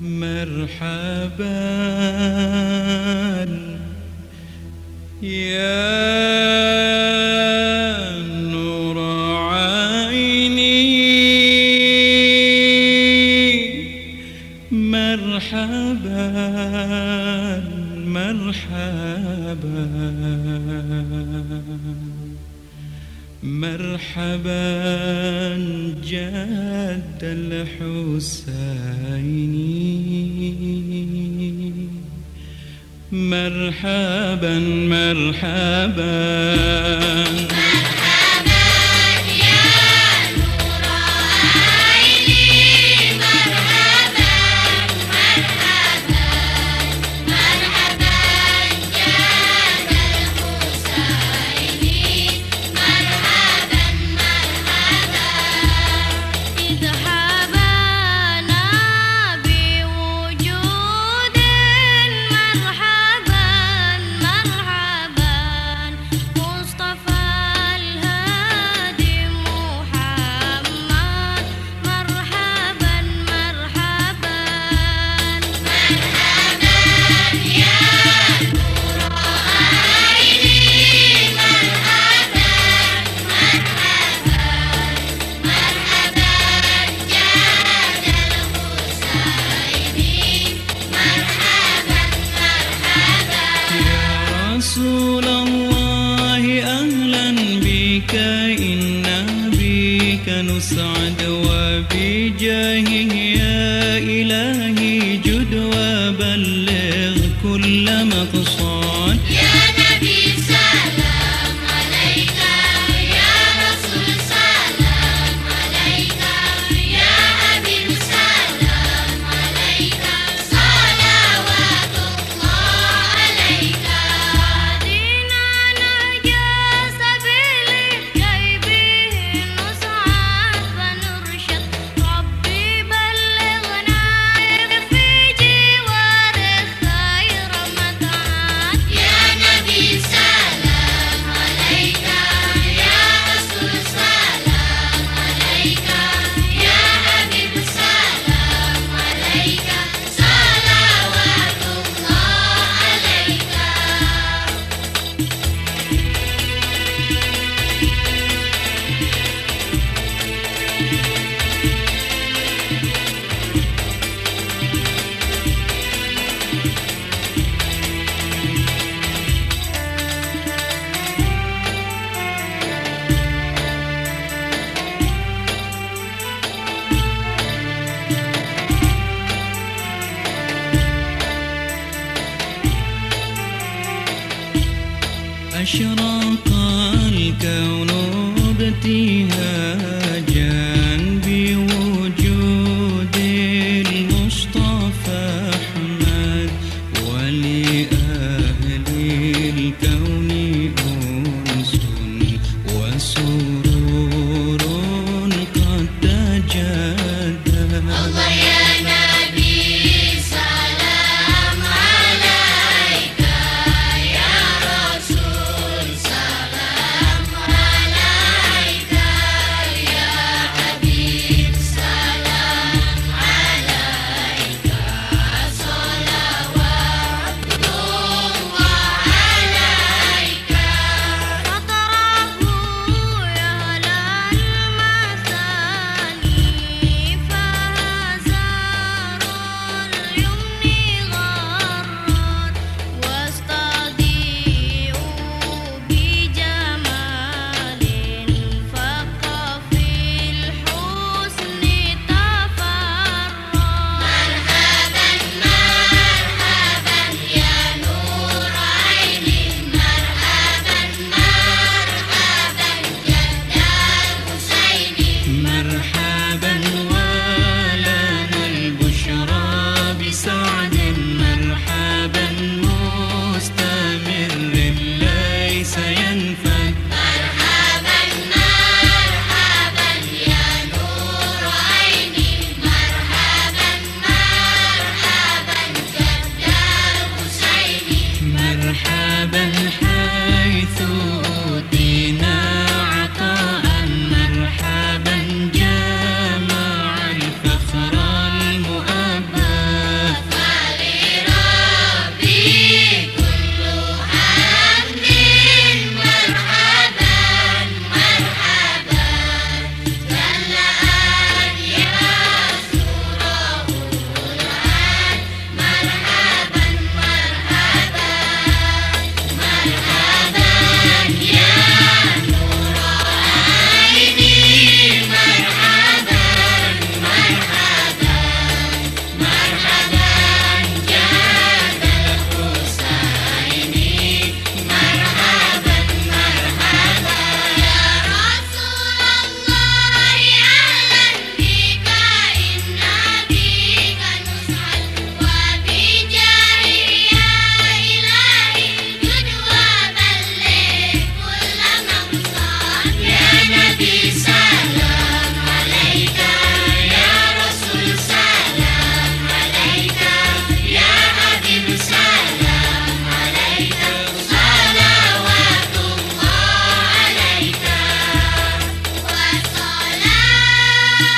مرحبا. يا مرحبا جاد الحسيني مرحبا مرحبا. بك إنا بك نسعد وبجاهه يا أشرق الكون ربتي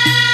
Yeah.